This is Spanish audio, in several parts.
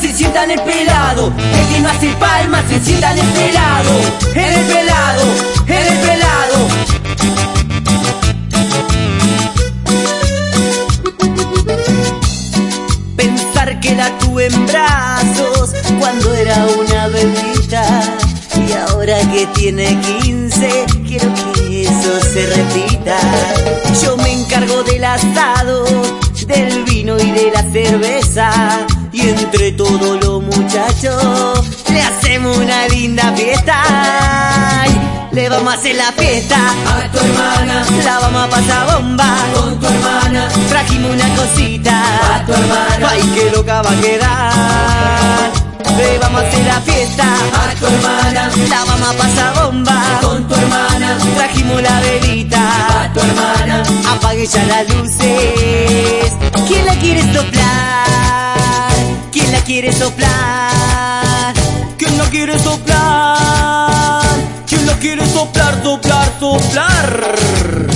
se sienta en el pelado. El que no hace palmas se sienta en el pelado. En el pelado, en el pelado. Pensar que la tuve en brazos cuando era una bebita. Y ahora que tiene 15, quiero que eso se repita. Yo me encargo del asado, del entre todos los muchachos, le hacemos una linda fiesta. Ay, Le vamos a hacer la fiesta A tu hermana, la vamos a pasar bomba. con tu hermana, Trajimos una cosita. A tu hermana. Ay, qué loca va a quedar. Le vamos a hacer la fiesta. a tu hermana, La vamos a pasar bomba. con tu hermana, Trajimos la velita. a tu hermana, Apague ya las luces. ¿Quién la quiere soplar? ¿Quién la quiere soplar? ¿Quién la quiere soplar? ¿Quién la quiere soplar, soplar, soplar?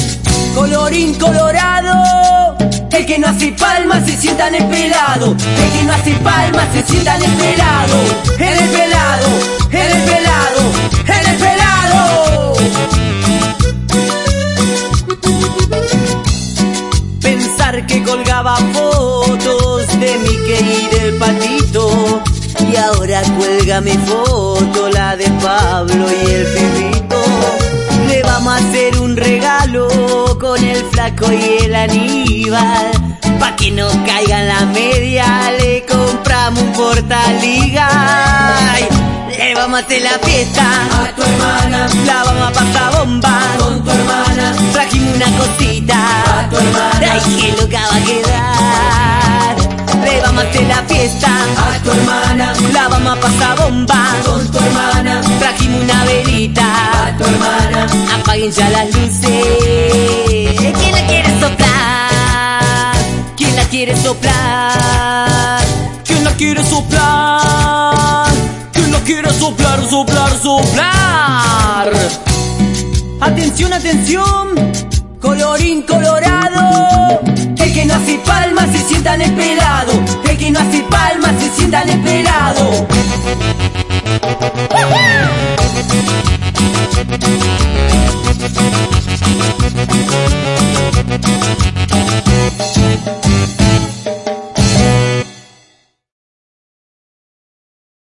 Colorín colorado. El que no hace palmas se sienta en el pelado. El que no hace palmas se sienta en el pelado. En el pelado, en el pelado, en el pelado. Pensar que colgaba de Y del patito. Y ahora cuelga mi foto, la de Pablo y el pibito Le vamos a hacer un regalo con el flaco y el Aníbal. Pa' que no caiga en la media, le compramos un portaliga Le vamos a hacer la fiesta, a tu hermana, la vamos a pasar bomba. Con tu hermana, Trajimos una cosita. A tu hermana. Ay, qué loca va a quedar. Hacer la fiesta. a tu hermana, La vamos a pasar bomba. con tu hermana, Trajimos una velita. a tu hermana, Apaguen ya las luces. ¿Quién la quiere soplar? ¿Quién la quiere soplar? ¿Quién la quiere soplar? ¿Quién la quiere soplar, soplar, soplar? Atención, atención, colorín colorado. Que no hace palmas se sientan esperado. El que no hace palmas se sienta esperado.